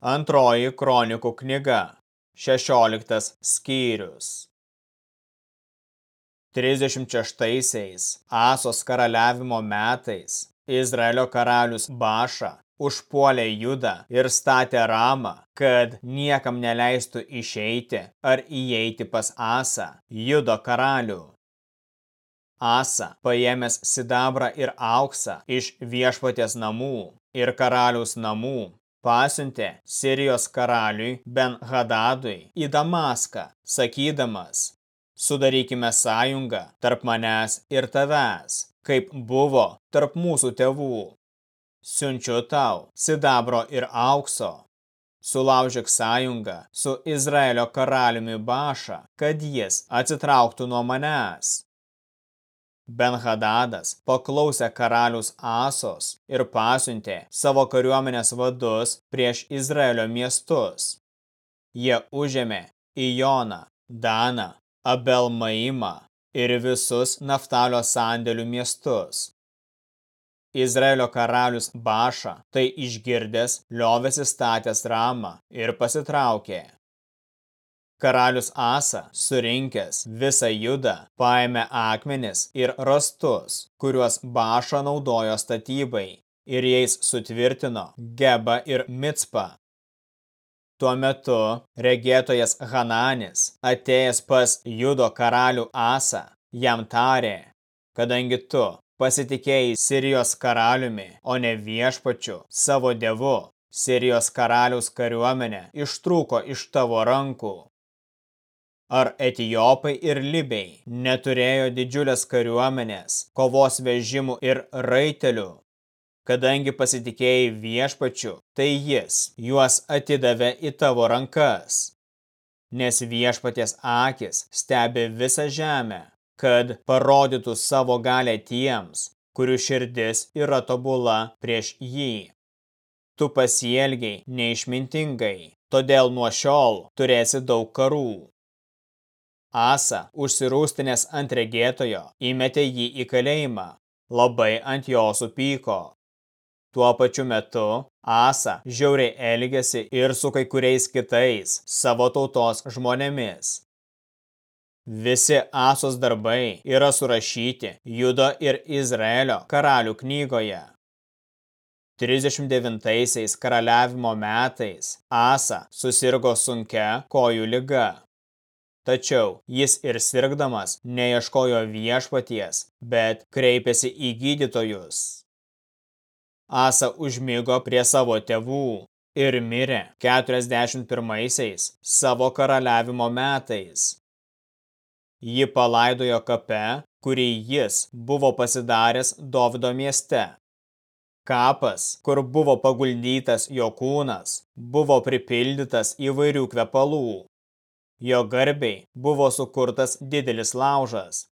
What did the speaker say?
Antroji kronikų knyga, 16 skyrius. 36 Asos karaliavimo metais Izraelio karalius Baša užpuolė Judą ir statė Ramą, kad niekam neleistų išeiti ar įeiti pas Asą, Judo karalių. Asa, paėmęs sidabrą ir auksą iš viešpatės namų ir karaliaus namų, pasiuntė Sirijos karaliui Ben Hadadui į Damaską, sakydamas, sudarykime sąjungą tarp manęs ir tavęs, kaip buvo tarp mūsų tėvų. Siunčiu tau sidabro ir aukso. Sulaužyk sąjungą su Izraelio karaliumi Baša, kad jis atsitrauktų nuo manęs. Benhadadas paklausė karalius Asos ir pasiuntė savo kariuomenės vadus prieš Izraelio miestus. Jie užėmė Ijoną, Daną, Abelmaimą ir visus Naftalio sandėlių miestus. Izraelio karalius Baša tai išgirdęs liovėsi statęs Ramą ir pasitraukė. Karalius Asa, surinkęs visą judą, paėmė akmenis ir rastus, kuriuos Bašo naudojo statybai, ir jais sutvirtino Geba ir Micpą. Tuo metu regėtojas Hananis, atėjęs pas judo karalių Asa, jam tarė, kadangi tu pasitikėjai Sirijos karaliumi, o ne viešpačiu savo dievu, Sirijos karaliaus kariuomenė ištrūko iš tavo rankų. Ar etijopai ir libiai neturėjo didžiulės kariuomenės, kovos vežimų ir raitelių? Kadangi pasitikėjai viešpačiu, tai jis juos atidavė į tavo rankas. Nes viešpaties akis stebi visą žemę, kad parodytų savo galę tiems, kurių širdis yra tobula prieš jį. Tu pasielgiai neišmintingai, todėl nuo šiol turėsi daug karų. Asa, užsirūstinės ant regėtojo, įmetė jį į kalėjimą, labai ant jo supyko. Tuo pačiu metu Asa žiauriai elgėsi ir su kai kuriais kitais savo tautos žmonėmis. Visi Asos darbai yra surašyti Judo ir Izraelio karalių knygoje. 39 karaliavimo metais Asa susirgo sunkia kojų liga. Tačiau jis ir sirgdamas neieškojo viešpaties, bet kreipėsi į gydytojus. Asa užmigo prie savo tėvų ir mirė 41 savo karaliavimo metais. Ji palaidojo kape, kurį jis buvo pasidaręs Dovido mieste. Kapas, kur buvo paguldytas jo kūnas, buvo pripildytas įvairių kvepalų, Jo garbiai buvo sukurtas didelis laužas,